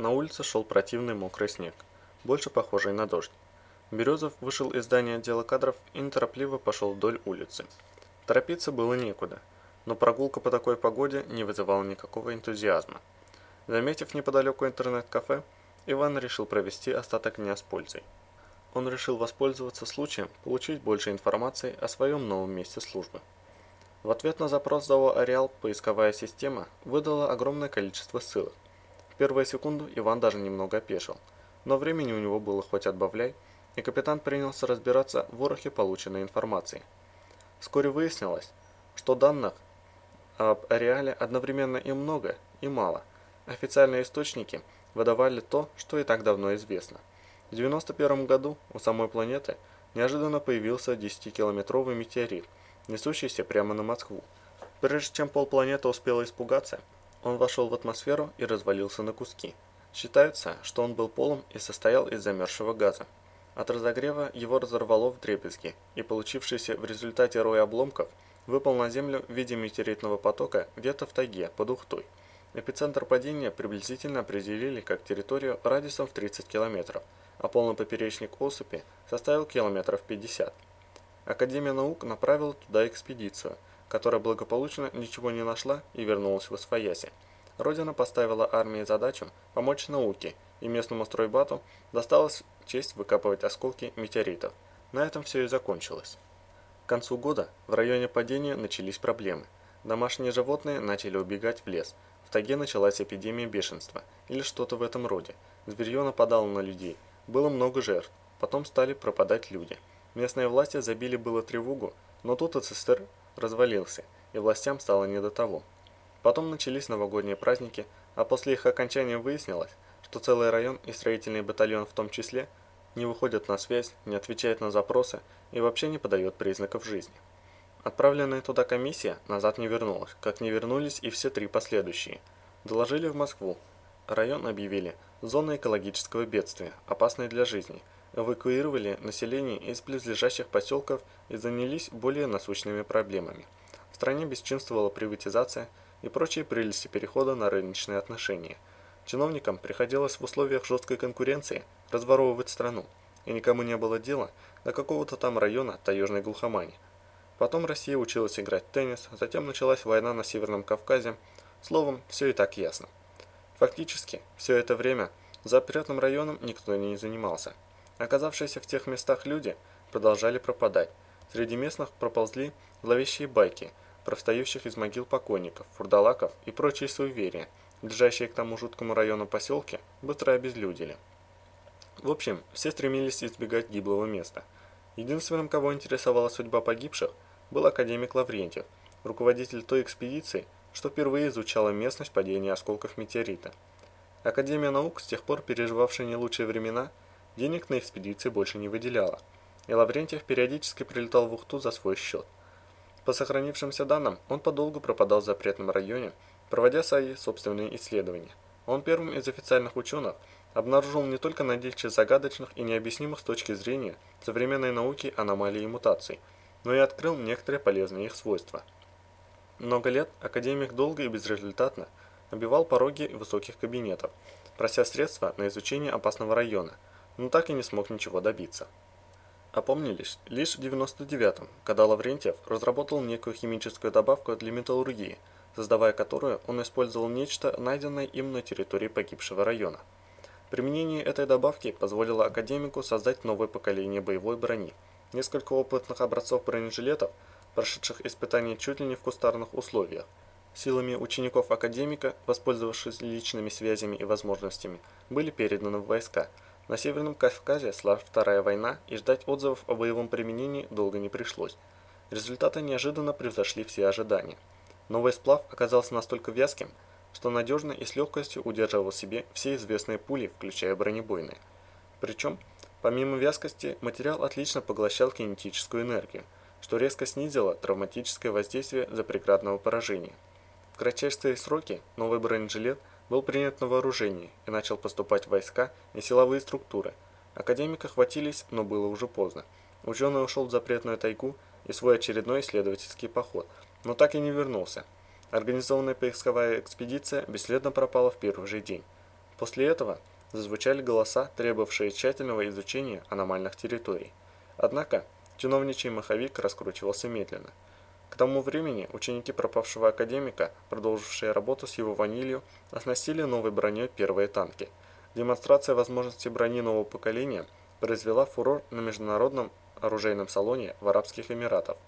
На улице шел противный мокрый снег, больше похожий на дождь. Березов вышел из здания отдела кадров и неторопливо пошел вдоль улицы. Торопиться было некуда, но прогулка по такой погоде не вызывала никакого энтузиазма. Заметив неподалеку интернет-кафе, Иван решил провести остаток дня с пользой. Он решил воспользоваться случаем получить больше информации о своем новом месте службы. В ответ на запрос ЗАО «Ареал» поисковая система выдала огромное количество ссылок. Первую секунду Иван даже немного опешил, но времени у него было хоть отбавляй, и капитан принялся разбираться в ворохе полученной информации. Вскоре выяснилось, что данных об ареале одновременно и много, и мало. Официальные источники выдавали то, что и так давно известно. В 91 году у самой планеты неожиданно появился 10-километровый метеорит, несущийся прямо на Москву. Прежде чем полпланеты успела испугаться, он вошел в атмосферу и развалился на куски. Считается, что он был полым и состоял из замерзшего газа. От разогрева его разорвало в дребезги, и получившийся в результате рой обломков выпал на землю в виде метеоритного потока где-то в тайге под Ухтой. Эпицентр падения приблизительно определили как территорию радиусом в 30 километров, а полный поперечник осыпи составил километров 50. Академия наук направила туда экспедицию, которая благополучно ничего не нашла и вернулась в Освояси. Родина поставила армии задачу помочь науке, и местному стройбату досталось честь выкапывать осколки метеоритов. На этом все и закончилось. К концу года в районе падения начались проблемы. Домашние животные начали убегать в лес. В тайге началась эпидемия бешенства или что-то в этом роде. Зверье нападало на людей. Было много жертв. Потом стали пропадать люди. Местные власти забили было тревогу, но тут СССР развалился, и властям стало не до того. Потом начались новогодние праздники, а после их окончания выяснилось, что целый район и строительный батальон в том числе – не выходит на связь, не отвечает на запросы и вообще не подает признаков жизни. Отправленная туда комиссия назад не вернулась, как не вернулись и все три последующие. Доложили в Москву. Район объявили зоной экологического бедствия, опасной для жизни. Эвакуировали население из близлежащих поселков и занялись более насущными проблемами. В стране бесчинствовала приватизация и прочие прелести перехода на рыночные отношения – Чиновникам приходилось в условиях жесткой конкуренции разворовывать страну, и никому не было дела до какого-то там района таежной глухомани. Потом Россия училась играть в теннис, затем началась война на Северном Кавказе, словом, все и так ясно. Фактически, все это время запретным районом никто не занимался. Оказавшиеся в тех местах люди продолжали пропадать. Среди местных проползли зловещие байки про встающих из могил покойников, фурдалаков и прочие суеверия – лежащие к тому жуткому району поселки, быстро обезлюдили. В общем, все стремились избегать гиблого места. Единственным, кого интересовала судьба погибших, был академик Лаврентьев, руководитель той экспедиции, что впервые изучала местность падения осколков метеорита. Академия наук, с тех пор переживавшая не лучшие времена, денег на экспедиции больше не выделяла, и Лаврентьев периодически прилетал в Ухту за свой счет. По сохранившимся данным, он подолгу пропадал в запретном районе, проводя свои собственные исследования. Он первым из официальных ученых обнаружил не только наличие загадочных и необъяснимых с точки зрения современной науки аномалий и мутаций, но и открыл некоторые полезные их свойства. Много лет академик долго и безрезультатно обивал пороги высоких кабинетов, прося средства на изучение опасного района, но так и не смог ничего добиться. Опомнились лишь в 99-м, когда Лаврентьев разработал некую химическую добавку для металлургии – создавая которую он использовал нечто, найденное им на территории погибшего района. Применение этой добавки позволило академику создать новое поколение боевой брони. Несколько опытных образцов бронежилетов, прошедших испытания чуть ли не в кустарных условиях. Силами учеников академика, воспользовавшись личными связями и возможностями, были переданы в войска. На Северном Кавказе шла Вторая война, и ждать отзывов о боевом применении долго не пришлось. Результаты неожиданно превзошли все ожидания. Новый сплав оказался настолько вязким, что надежно и с легкостью удерживал себе все известные пули, включая бронебойные. Причем, помимо вязкости, материал отлично поглощал кинетическую энергию, что резко снизило травматическое воздействие запреградного поражения. В кратчайшие сроки новый бронежилет был принят на вооружение и начал поступать войска и силовые структуры. Академика хватились, но было уже поздно. Ученый ушел в запретную тайгу и свой очередной исследовательский поход – но так и не вернулся. Организованная поисковая экспедиция бесследно пропала в первый же день. После этого зазвучали голоса, требовавшие тщательного изучения аномальных территорий. Однако чиновничий маховик раскручивался медленно. Тому времени ученики пропавшего академика, продолжившие работу с его ванилью, оснастили новой броней первые танки. Демонстрация возможностей брони нового поколения произвела фурор на международном оружейном салоне в Арабских Эмиратах.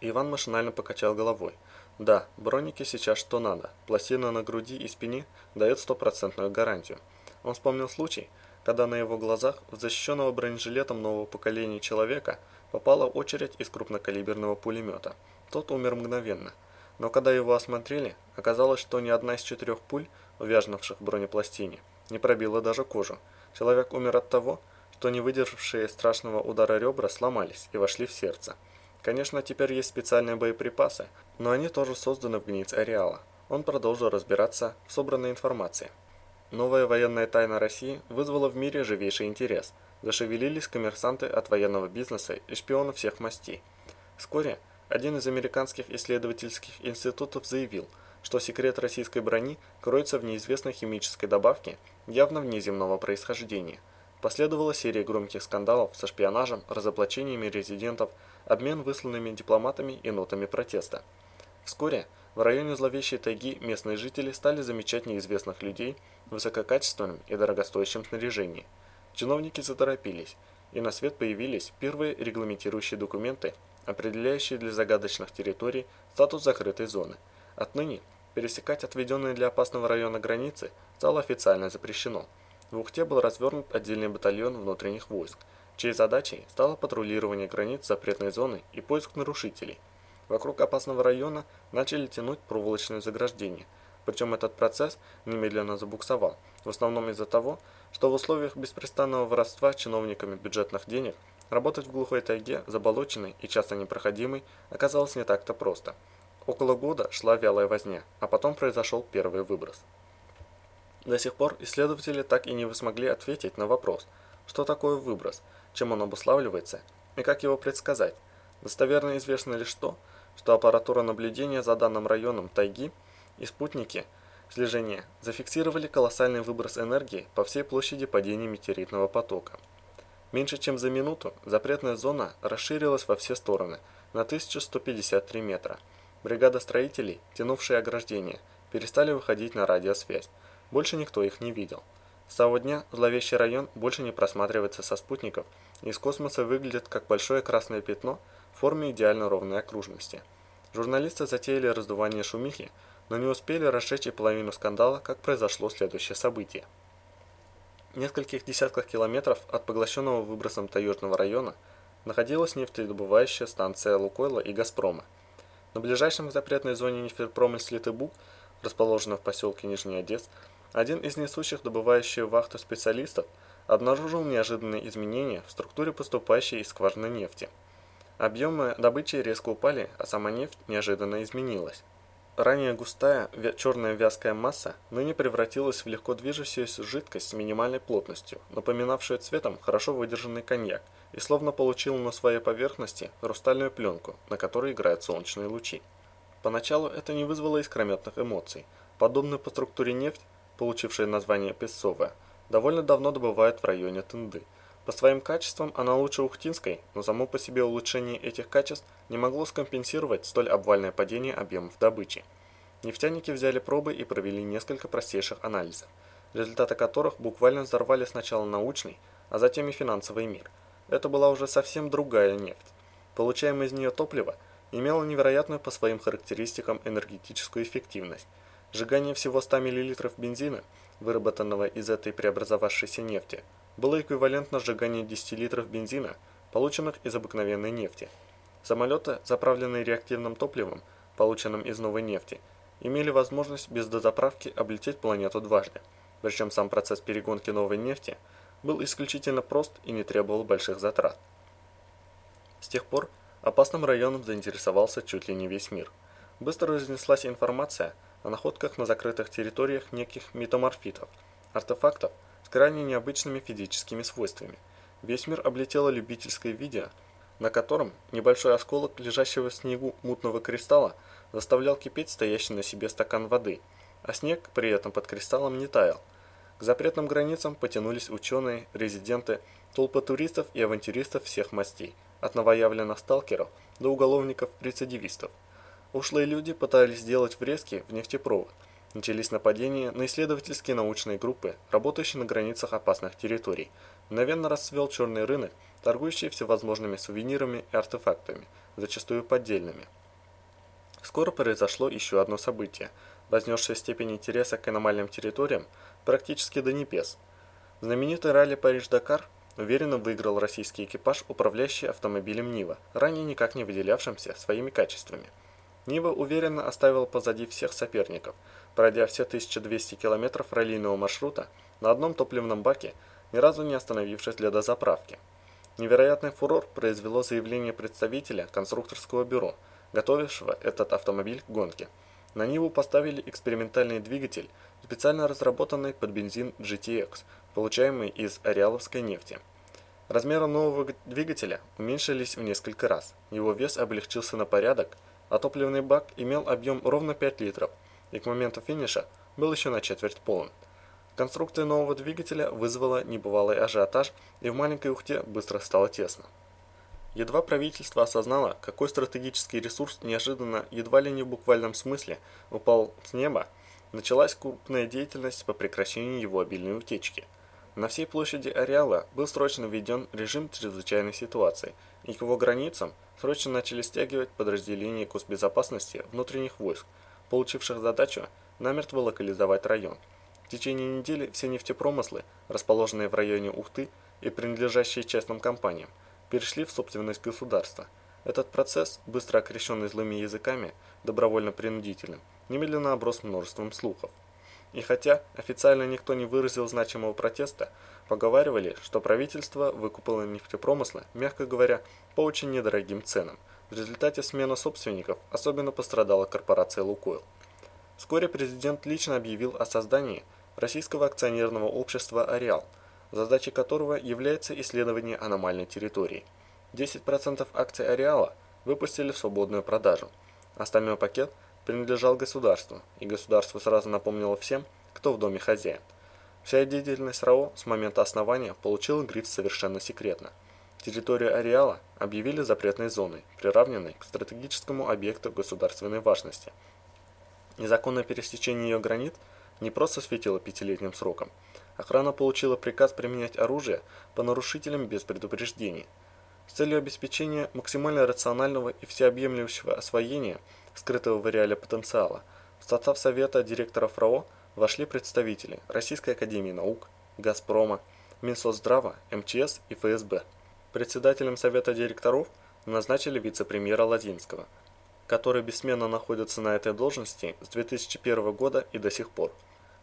Иван машинально покачал головой. Да, броники сейчас что надо. Пластина на груди и спине дает стопроцентную гарантию. Он вспомнил случай, когда на его глазах в защищенного бронежилетом нового поколения человека попала очередь из крупнокалиберного пулемета. Тот умер мгновенно. Но когда его осмотрели, оказалось, что ни одна из четырех пуль, увязнувших в бронепластине, не пробила даже кожу. Человек умер от того, что не выдержавшие страшного удара ребра сломались и вошли в сердце. Конечно, теперь есть специальные боеприпасы, но они тоже созданы в гниц ареала. Он продолжил разбираться в собранной информации. Новая военная тайна России вызвала в мире живейший интерес. Зашевелились коммерсанты от военного бизнеса и шпионы всех мастей. Вскоре один из американских исследовательских институтов заявил, что секрет российской брони кроется в неизвестной химической добавке явно внеземного происхождения. Последовала серия громких скандалов со шпионажем, разоблачениями резидентов, обмен высланными дипломатами и нотами протеста. Вскоре в районе зловещей тайги местные жители стали замечать неизвестных людей в высококачественном и дорогостоящем снаряжении. Чиновники заторопились, и на свет появились первые регламентирующие документы, определяющие для загадочных территорий статус закрытой зоны. Отныне пересекать отведенные для опасного района границы стало официально запрещено. В Ухте был развернут отдельный батальон внутренних войск – чьей задачей стало патрулирование границ запретной зоны и поиск нарушителей. Вокруг опасного района начали тянуть проволочные заграждения, причем этот процесс немедленно забуксовал, в основном из-за того, что в условиях беспрестанного воровства чиновниками бюджетных денег работать в глухой тайге, заболоченной и часто непроходимой, оказалось не так-то просто. Около года шла вялая возня, а потом произошел первый выброс. До сих пор исследователи так и не смогли ответить на вопрос, что такое выброс – чем он обуславливается и как его предсказать. Достоверно известно лишь то, что аппаратура наблюдения за данным районом тайги и спутники слежения зафиксировали колоссальный выброс энергии по всей площади падения метеоритного потока. Меньше чем за минуту запретная зона расширилась во все стороны на 1153 метра. Бригада строителей, тянувшие ограждение, перестали выходить на радиосвязь. Больше никто их не видел. С того дня зловещий район больше не просматривается со спутников и из космоса выглядит как большое красное пятно форме идеально ровной окружности. Журналисты затеяли раздувание шумихи, но не успели расшечь и половину скандала, как произошло следующее событие. В нескольких десятках километров от поглощенного выбросом Таежного района находилась нефтедобывающая станция Лукойла и Газпрома. На ближайшем к запретной зоне нефтепромысле Тыбук, расположенном в поселке Нижний Одесс, один из несущих добывающих вахту специалистов обнаружил неожиданные изменения в структуре поступающей из скважины нефти. Объемы добычи резко упали, а сама нефть неожиданно изменилась. Ранее густая черная вязкая масса ныне превратилась в легко движущуюся жидкость с минимальной плотностью, напоминавшую цветом хорошо выдержанный коньяк, и словно получила на своей поверхности хрустальную пленку, на которой играют солнечные лучи. Поначалу это не вызвало искрометных эмоций. Подобную по структуре нефть получившая название песцовая, довольно давно добывают в районе Тынды. По своим качествам она лучше ухтинской, но само по себе улучшение этих качеств не могло скомпенсировать столь обвальное падение объемов добычи. Нефтяники взяли пробы и провели несколько простейших анализов, результаты которых буквально взорвали сначала научный, а затем и финансовый мир. Это была уже совсем другая нефть. Получаемое из нее топливо имело невероятную по своим характеристикам энергетическую эффективность – Сжигание всего 100 мл бензина, выработанного из этой преобразовавшейся нефти, было эквивалентно сжиганию 10 литров бензина, полученных из обыкновенной нефти. Самолеты, заправленные реактивным топливом, полученным из новой нефти, имели возможность без дозаправки облететь планету дважды, причем сам процесс перегонки новой нефти был исключительно прост и не требовал больших затрат. С тех пор опасным районом заинтересовался чуть ли не весь мир. Быстро разнеслась информация о находках на закрытых территориях неких метаморфитов, артефактов с крайне необычными физическими свойствами. Весь мир облетело любительское видео, на котором небольшой осколок лежащего в снегу мутного кристалла заставлял кипеть стоящий на себе стакан воды, а снег при этом под кристаллом не таял. К запретным границам потянулись ученые, резиденты, толпы туристов и авантюристов всех мастей, от новоявленных сталкеров до уголовников-рецидивистов. Ушлые люди пытались сделать врезки в нефтепровод. Начались нападения на исследовательские научные группы, работающие на границах опасных территорий. Мгновенно расцвел черный рынок, торгующий всевозможными сувенирами и артефактами, зачастую поддельными. Скоро произошло еще одно событие, вознесшее степень интереса к аномальным территориям практически до небес. Знаменитый ралли Париж-Дакар уверенно выиграл российский экипаж, управляющий автомобилем Нива, ранее никак не выделявшимся своими качествами. Нива уверенно оставила позади всех соперников, пройдя все 1200 километров раллийного маршрута на одном топливном баке, ни разу не остановившись для дозаправки. Невероятный фурор произвело заявление представителя конструкторского бюро, готовившего этот автомобиль к гонке. На Ниву поставили экспериментальный двигатель, специально разработанный под бензин GTX, получаемый из ареаловской нефти. Размеры нового двигателя уменьшились в несколько раз, его вес облегчился на порядок, а топливный бак имел объем ровно 5 литров и к моменту финиша был еще на четверть полон. Конструкция нового двигателя вызвала небывалый ажиотаж и в маленькой Ухте быстро стало тесно. Едва правительство осознало, какой стратегический ресурс неожиданно, едва ли не в буквальном смысле, упал с неба, началась крупная деятельность по прекращению его обильной утечки. На всей площади ареала был срочно введен режим чрезвычайной ситуации, и к его границам срочно начали стягивать подразделения госбезопасности внутренних войск, получивших задачу намертво локализовать район. В течение недели все нефтепромыслы, расположенные в районе Ухты и принадлежащие частным компаниям, перешли в собственность государства. Этот процесс, быстро окрещенный злыми языками, добровольно-принудительным, немедленно оброс множеством слухов. И хотя официально никто не выразил значимого протеста, поговаривали, что правительство выкупило нефтепромыслы, мягко говоря, по очень недорогим ценам. В результате смены собственников особенно пострадала корпорация «Лукойл». Вскоре президент лично объявил о создании российского акционерного общества «Ареал», задачей которого является исследование аномальной территории. 10% акций «Ареала» выпустили в свободную продажу. Остальной пакет – принадлежал государству, и государство сразу напомнило всем, кто в доме хозяин. Вся деятельность РАО с момента основания получила гриф совершенно секретно. Территорию ареала объявили запретной зоной, приравненной к стратегическому объекту государственной важности. Незаконное пересечение ее границ не просто светило пятилетним сроком. Охрана получила приказ применять оружие по нарушителям без предупреждений. С целью обеспечения максимально рационального и всеобъемлющего освоения – скрытого в ареале потенциала, в состав Совета директоров РАО вошли представители Российской Академии Наук, Газпрома, Минсоцздрава, МЧС и ФСБ. Председателем Совета директоров назначили вице-премьера Ладинского, который бессменно находится на этой должности с 2001 года и до сих пор.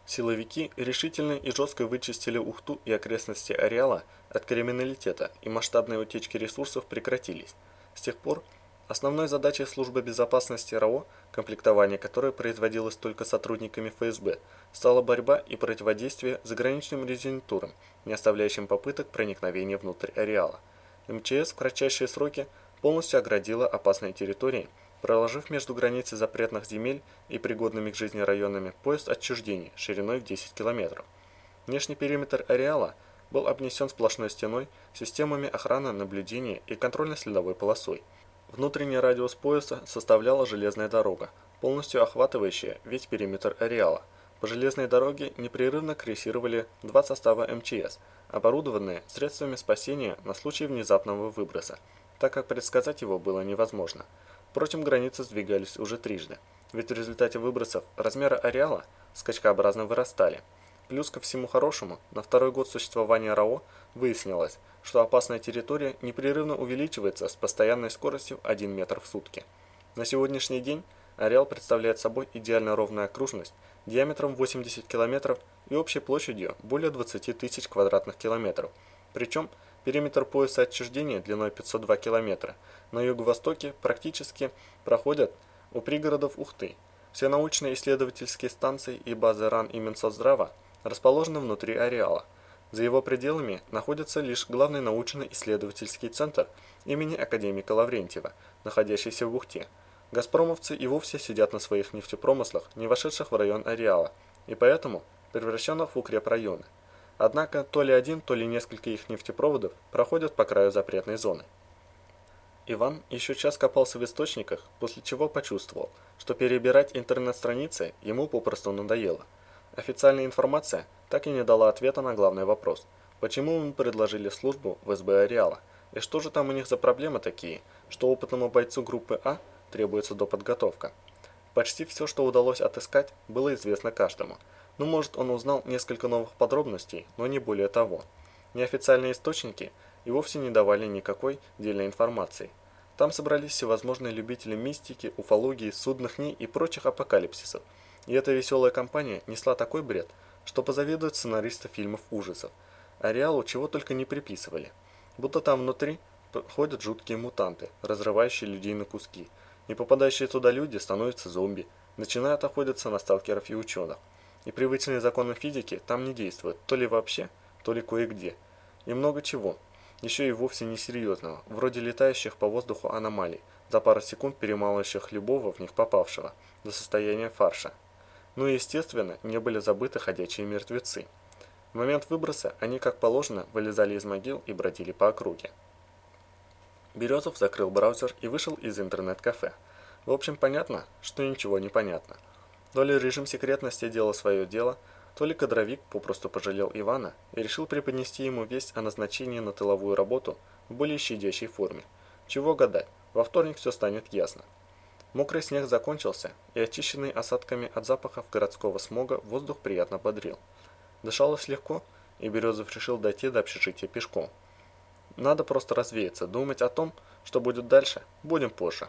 Силовики решительно и жестко вычистили Ухту и окрестности ареала от криминалитета, и масштабные утечки ресурсов прекратились. С тех пор Основной задачей службы безопасности РАО, комплектование которой производилось только сотрудниками ФСБ, стала борьба и противодействие заграничным резидентурам, не оставляющим попыток проникновения внутрь ареала. МЧС в кратчайшие сроки полностью оградила опасные территории, проложив между границей запретных земель и пригодными к жизни районами поезд отчуждений шириной в 10 километров. Внешний периметр ареала был обнесен сплошной стеной, системами охраны, наблюдения и контрольно-следовой полосой. Внутренний радиус пояса составляла железная дорога, полностью охватывающая весь периметр ареала. По железной дороге непрерывно крейсировали два состава МЧС, оборудованные средствами спасения на случай внезапного выброса, так как предсказать его было невозможно. Впрочем, границы сдвигались уже трижды, ведь в результате выбросов размеры ареала скачкообразно вырастали. Плюс ко всему хорошему, на второй год существования РАО выяснилось, что опасная территория непрерывно увеличивается с постоянной скоростью 1 метр в сутки. На сегодняшний день ареал представляет собой идеально ровную окружность диаметром 80 км и общей площадью более 20 тысяч квадратных километров. Причем периметр пояса отчуждения длиной 502 км на юго-востоке практически проходят у пригородов Ухты. Все научные исследовательские станции и базы РАН и Минсоцздрава расположены внутри ареала. За его пределами находится лишь главный научно-исследовательский центр имени академика Лаврентьева, находящийся в Ухте. Газпромовцы и вовсе сидят на своих нефтепромыслах, не вошедших в район ареала, и поэтому превращенных в укрепрайоны. Однако то ли один, то ли несколько их нефтепроводов проходят по краю запретной зоны. Иван еще час копался в источниках, после чего почувствовал, что перебирать интернет-страницы ему попросту надоело. Официальная информация так и не дала ответа на главный вопрос, почему ему предложили службу в СБ Ареала, и что же там у них за проблемы такие, что опытному бойцу группы А требуется доподготовка. Почти все, что удалось отыскать, было известно каждому. Ну, может, он узнал несколько новых подробностей, но не более того. Неофициальные источники и вовсе не давали никакой дельной информации. Там собрались всевозможные любители мистики, уфологии, судных дней и прочих апокалипсисов. И эта веселая компания несла такой бред, что позавидуют сценаристы фильмов ужасов. А Реалу чего только не приписывали. Будто там внутри ходят жуткие мутанты, разрывающие людей на куски. И попадающие туда люди становятся зомби, начинают охотиться на сталкеров и ученых. И привычные законы физики там не действуют, то ли вообще, то ли кое-где. И много чего. Еще и вовсе несерьезного, вроде летающих по воздуху аномалий, за пару секунд перемалывающих любого в них попавшего, до состояния фарша. Ну и естественно, не были забыты ходячие мертвецы. В момент выброса они, как положено, вылезали из могил и бродили по округе. Березов закрыл браузер и вышел из интернет-кафе. В общем, понятно, что ничего не понятно. То ли режим секретности делал свое дело, то ли кадровик попросту пожалел Ивана и решил преподнести ему весть о назначении на тыловую работу в более щадящей форме. Чего гадать, во вторник все станет ясно. Мокрый снег закончился, и очищенный осадками от запахов городского смога воздух приятно бодрил. Дышалось легко, и Березов решил дойти до общежития пешком. Надо просто развеяться, думать о том, что будет дальше, будем позже.